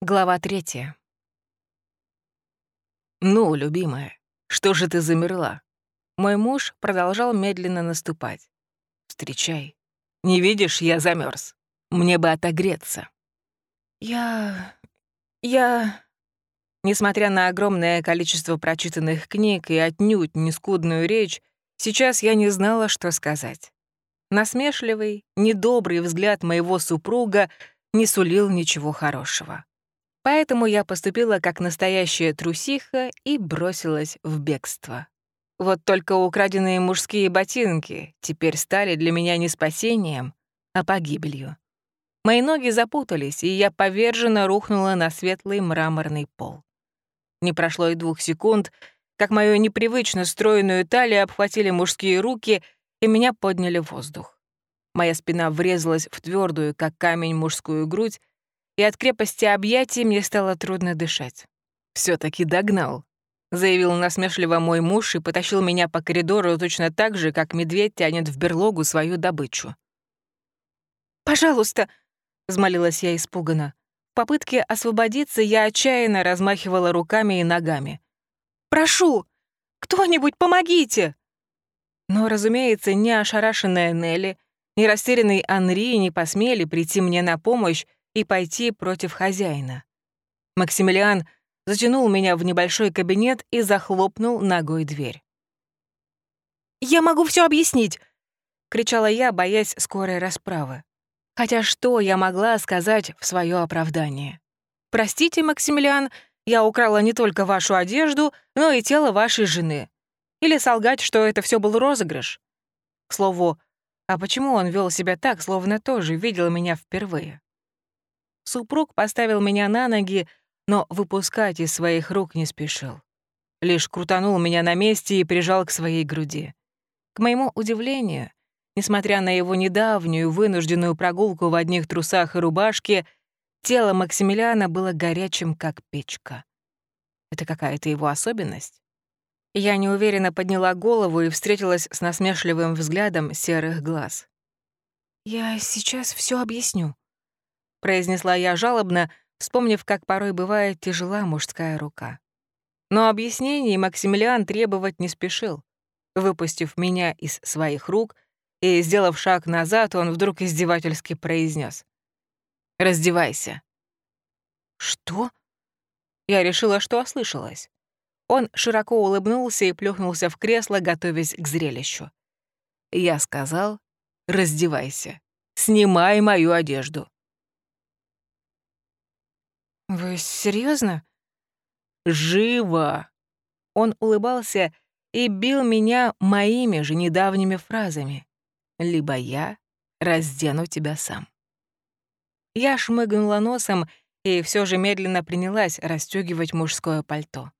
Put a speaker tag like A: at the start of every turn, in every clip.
A: Глава третья.
B: «Ну, любимая, что же ты замерла?» Мой муж продолжал медленно наступать. «Встречай. Не видишь, я замерз. Мне бы отогреться».
A: «Я... я...» Несмотря на огромное количество прочитанных книг и отнюдь нескудную речь, сейчас я не знала, что сказать. Насмешливый, недобрый взгляд моего супруга не сулил ничего хорошего. Поэтому я поступила как настоящая трусиха и бросилась в бегство. Вот только украденные мужские ботинки теперь стали для меня не спасением, а погибелью. Мои ноги запутались, и я поверженно рухнула на светлый мраморный пол. Не прошло и двух секунд, как мою непривычно стройную талию обхватили мужские руки и меня подняли в воздух. Моя спина врезалась в твердую, как камень, мужскую грудь, и от крепости объятий мне стало трудно дышать. все таки догнал», — заявил насмешливо мой муж и потащил меня по коридору точно так же, как медведь тянет в берлогу свою добычу. «Пожалуйста», — взмолилась я испуганно. В попытке освободиться я отчаянно размахивала руками и ногами. «Прошу! Кто-нибудь помогите!» Но, разумеется, ни ошарашенная Нелли, ни растерянный Анри не посмели прийти мне на помощь, и пойти против хозяина. Максимилиан затянул меня в небольшой кабинет и захлопнул ногой дверь. «Я могу все объяснить!» — кричала я, боясь скорой расправы. Хотя что я могла сказать в свое оправдание? «Простите, Максимилиан, я украла не только вашу одежду, но и тело вашей жены. Или солгать, что это все был розыгрыш. К слову, а почему он вел себя так, словно тоже видел меня впервые? Супруг поставил меня на ноги, но выпускать из своих рук не спешил. Лишь крутанул меня на месте и прижал к своей груди. К моему удивлению, несмотря на его недавнюю вынужденную прогулку в одних трусах и рубашке, тело Максимилиана было горячим, как печка. Это какая-то его особенность? Я неуверенно подняла голову и встретилась с насмешливым взглядом серых глаз. «Я сейчас все объясню», — произнесла я жалобно, вспомнив, как порой бывает тяжела мужская рука. Но объяснений Максимилиан требовать не спешил. Выпустив меня из своих рук и сделав шаг назад, он вдруг издевательски произнес: «Раздевайся». «Что?» Я решила, что ослышалась. Он широко улыбнулся и плюхнулся в кресло, готовясь к зрелищу. Я сказал, раздевайся, снимай мою одежду. «Вы серьезно? «Живо!» Он улыбался и бил меня моими же недавними фразами. «Либо я раздену тебя сам». Я шмыгнула носом и все же медленно принялась расстегивать мужское пальто.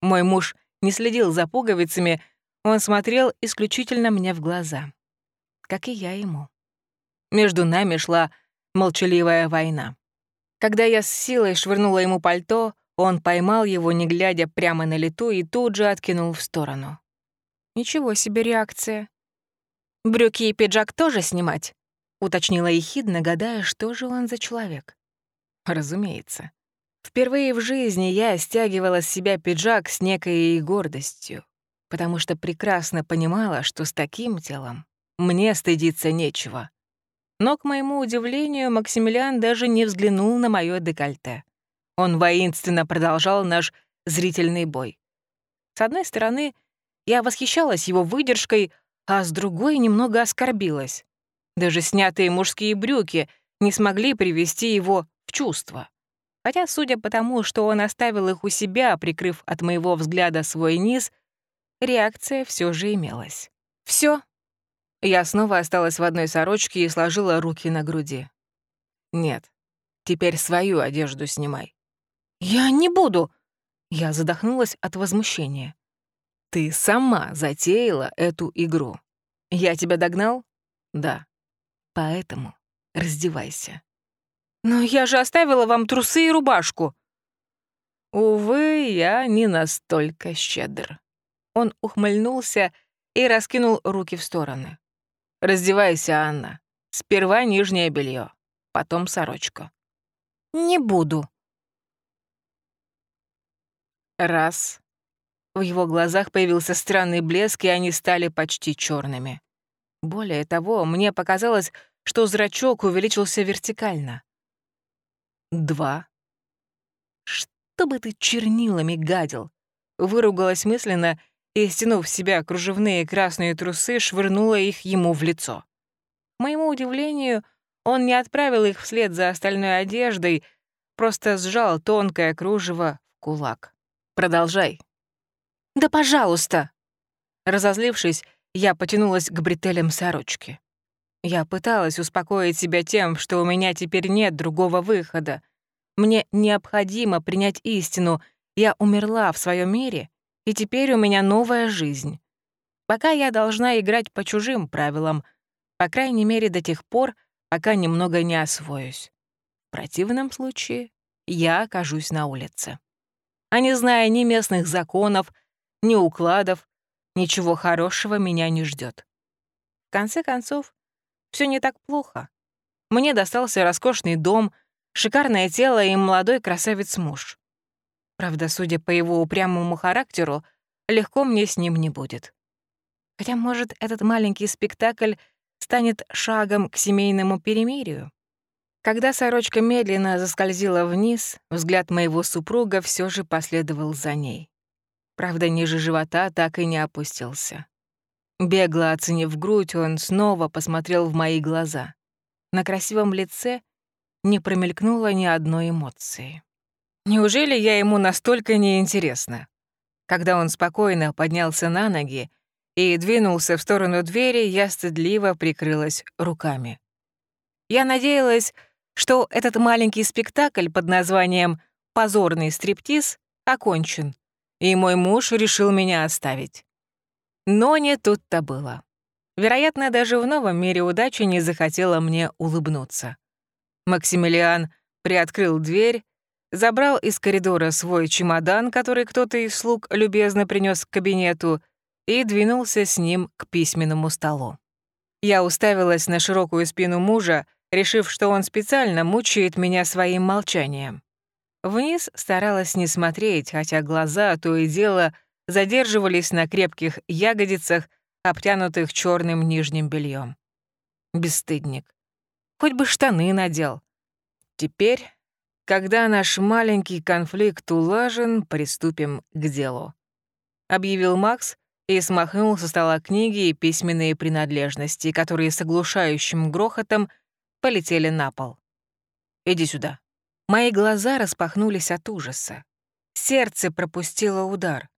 A: Мой муж не следил за пуговицами, он смотрел исключительно мне в глаза. Как и я ему. Между нами шла молчаливая война. Когда я с силой швырнула ему пальто, он поймал его, не глядя прямо на лету, и тут же откинул в сторону. Ничего себе реакция. «Брюки и пиджак тоже снимать?» — уточнила ехидно, гадая, что же он за человек. Разумеется. Впервые в жизни я стягивала с себя пиджак с некой гордостью, потому что прекрасно понимала, что с таким телом мне стыдиться нечего. Но, к моему удивлению, Максимилиан даже не взглянул на моё декольте. Он воинственно продолжал наш зрительный бой. С одной стороны, я восхищалась его выдержкой, а с другой немного оскорбилась. Даже снятые мужские брюки не смогли привести его в чувство. Хотя, судя по тому, что он оставил их у себя, прикрыв от моего взгляда свой низ, реакция все же имелась. Все, я снова осталась в одной сорочке и сложила руки на груди. «Нет, теперь свою одежду снимай». «Я не буду!» Я задохнулась от возмущения. «Ты сама затеяла эту игру. Я тебя догнал?» «Да. Поэтому раздевайся». «Но я же оставила вам трусы и рубашку». «Увы, я не настолько щедр». Он ухмыльнулся и раскинул руки в стороны. «Раздевайся, Анна. Сперва нижнее белье, потом сорочку». «Не буду». Раз. В его глазах появился странный блеск, и они стали почти черными. Более того, мне показалось, что зрачок увеличился вертикально. Два. «Чтобы ты чернилами гадил!» Выругалась мысленно и, стянув в себя кружевные красные трусы, швырнула их ему в лицо. К моему удивлению, он не отправил их вслед за остальной одеждой, просто сжал тонкое кружево в кулак. «Продолжай». «Да пожалуйста!» Разозлившись, я потянулась к бретелям сорочки. Я пыталась успокоить себя тем, что у меня теперь нет другого выхода. Мне необходимо принять истину. Я умерла в своем мире, и теперь у меня новая жизнь. Пока я должна играть по чужим правилам, по крайней мере до тех пор, пока немного не освоюсь. В противном случае я окажусь на улице. А не зная ни местных законов, ни укладов, ничего хорошего меня не ждет. В конце концов, все не так плохо. Мне достался роскошный дом, шикарное тело и молодой красавец-муж. Правда, судя по его упрямому характеру, легко мне с ним не будет. Хотя, может, этот маленький спектакль станет шагом к семейному перемирию? Когда сорочка медленно заскользила вниз, взгляд моего супруга все же последовал за ней. Правда, ниже живота так и не опустился. Бегло оценив грудь, он снова посмотрел в мои глаза. На красивом лице не промелькнуло ни одной эмоции. Неужели я ему настолько неинтересна? Когда он спокойно поднялся на ноги и двинулся в сторону двери, я стыдливо прикрылась руками. Я надеялась, что этот маленький спектакль под названием «Позорный стриптиз» окончен, и мой муж решил меня оставить. Но не тут-то было. Вероятно, даже в новом мире удачи не захотела мне улыбнуться. Максимилиан приоткрыл дверь, забрал из коридора свой чемодан, который кто-то из слуг любезно принес к кабинету, и двинулся с ним к письменному столу. Я уставилась на широкую спину мужа, решив, что он специально мучает меня своим молчанием. Вниз старалась не смотреть, хотя глаза то и дело задерживались на крепких ягодицах, обтянутых черным нижним бельем. Бесстыдник. Хоть бы штаны надел. Теперь, когда наш маленький конфликт улажен, приступим к делу. Объявил Макс и смахнул со стола книги и письменные принадлежности, которые с оглушающим грохотом полетели на пол. «Иди сюда». Мои глаза распахнулись от ужаса. Сердце пропустило удар.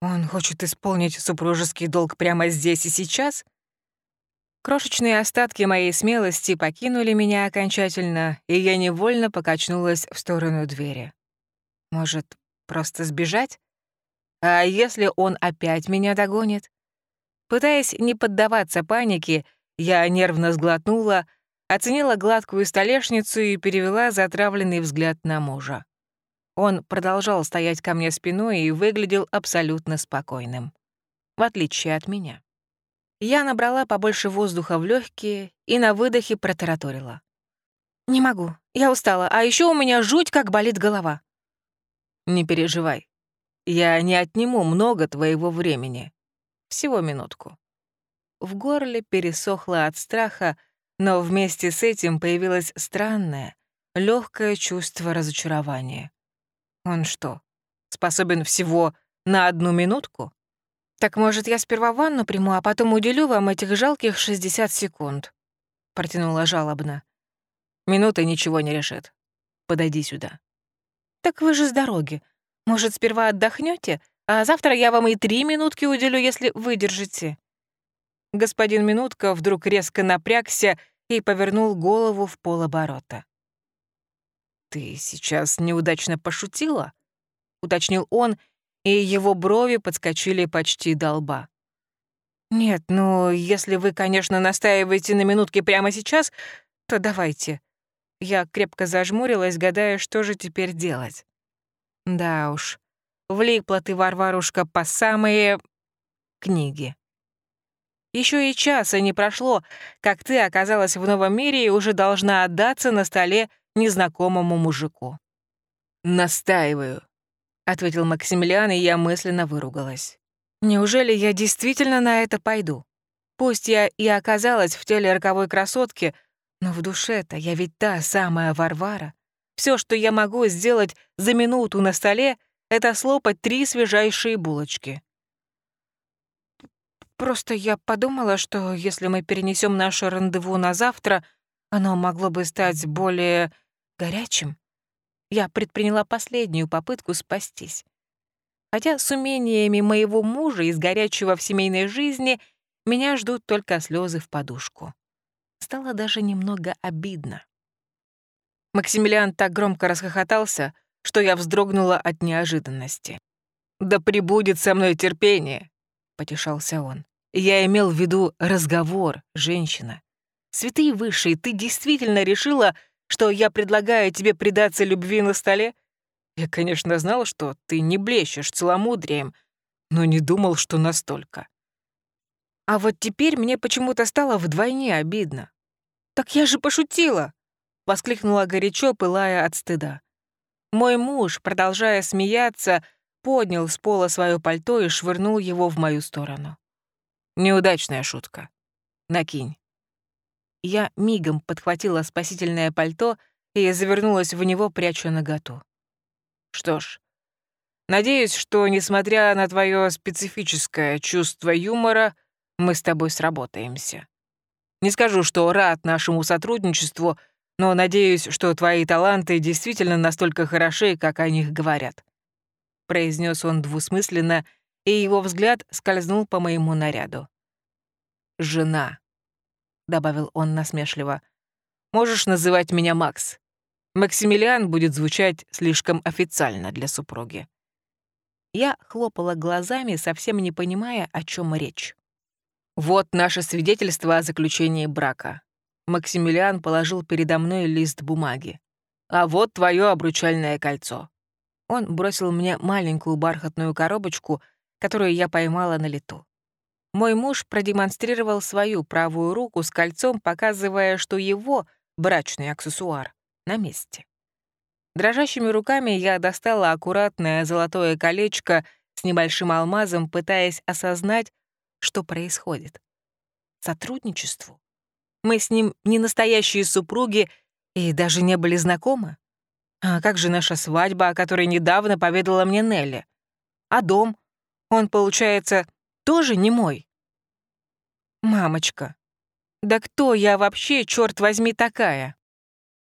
A: Он хочет исполнить супружеский долг прямо здесь и сейчас? Крошечные остатки моей смелости покинули меня окончательно, и я невольно покачнулась в сторону двери. Может, просто сбежать? А если он опять меня догонит? Пытаясь не поддаваться панике, я нервно сглотнула, оценила гладкую столешницу и перевела затравленный взгляд на мужа. Он продолжал стоять ко мне спиной и выглядел абсолютно спокойным. В отличие от меня. Я набрала побольше воздуха в легкие и на выдохе протараторила. «Не могу, я устала, а еще у меня жуть, как болит голова». «Не переживай. Я не отниму много твоего времени. Всего минутку». В горле пересохло от страха, но вместе с этим появилось странное, легкое чувство разочарования. Он что, способен всего на одну минутку? Так может, я сперва ванну приму, а потом уделю вам этих жалких 60 секунд? Протянула жалобно. Минута ничего не решит. Подойди сюда. Так вы же с дороги. Может, сперва отдохнете, а завтра я вам и три минутки уделю, если выдержите. Господин Минутка вдруг резко напрягся и повернул голову в полоборота. «Ты сейчас неудачно пошутила?» — уточнил он, и его брови подскочили почти до лба. «Нет, ну, если вы, конечно, настаиваете на минутке прямо сейчас, то давайте». Я крепко зажмурилась, гадая, что же теперь делать. Да уж, влипла ты, Варварушка, по самые... книги. Еще и часа не прошло, как ты оказалась в новом мире и уже должна отдаться на столе незнакомому мужику. Настаиваю. Ответил Максимилиан, и я мысленно выругалась. Неужели я действительно на это пойду? Пусть я и оказалась в теле роковой красотки, но в душе-то я ведь та самая Варвара. Все, что я могу сделать за минуту на столе, это слопать три свежайшие булочки. Просто я подумала, что если мы перенесем наше рандеву на завтра, оно могло бы стать более горячим. Я предприняла последнюю попытку спастись. Хотя с умениями моего мужа из горячего в семейной жизни меня ждут только слезы в подушку. Стало даже немного обидно. Максимилиан так громко расхохотался, что я вздрогнула от неожиданности. «Да прибудет со мной терпение», — потешался он. «Я имел в виду разговор, женщина. Святые высшие, ты действительно решила, что я предлагаю тебе предаться любви на столе? Я, конечно, знал, что ты не блещешь целомудрием, но не думал, что настолько. А вот теперь мне почему-то стало вдвойне обидно. «Так я же пошутила!» — воскликнула горячо, пылая от стыда. Мой муж, продолжая смеяться, поднял с пола свое пальто и швырнул его в мою сторону. «Неудачная шутка. Накинь». Я мигом подхватила спасительное пальто и завернулась в него, пряча наготу. Что ж, надеюсь, что, несмотря на твое специфическое чувство юмора, мы с тобой сработаемся. Не скажу, что рад нашему сотрудничеству, но надеюсь, что твои таланты действительно настолько хороши, как о них говорят», — произнес он двусмысленно, и его взгляд скользнул по моему наряду. «Жена», — добавил он насмешливо, — «можешь называть меня Макс. Максимилиан будет звучать слишком официально для супруги. Я хлопала глазами, совсем не понимая, о чем речь. Вот наше свидетельство о заключении брака. Максимилиан положил передо мной лист бумаги. А вот твое обручальное кольцо. Он бросил мне маленькую бархатную коробочку, которую я поймала на лету. Мой муж продемонстрировал свою правую руку с кольцом, показывая, что его брачный аксессуар на месте. Дрожащими руками я достала аккуратное золотое колечко с небольшим алмазом, пытаясь осознать, что происходит. Сотрудничеству? Мы с ним не настоящие супруги и даже не были знакомы. А как же наша свадьба, о которой недавно поведала мне Нелли? А дом? Он, получается, тоже не мой? Мамочка, да кто я вообще, черт возьми, такая?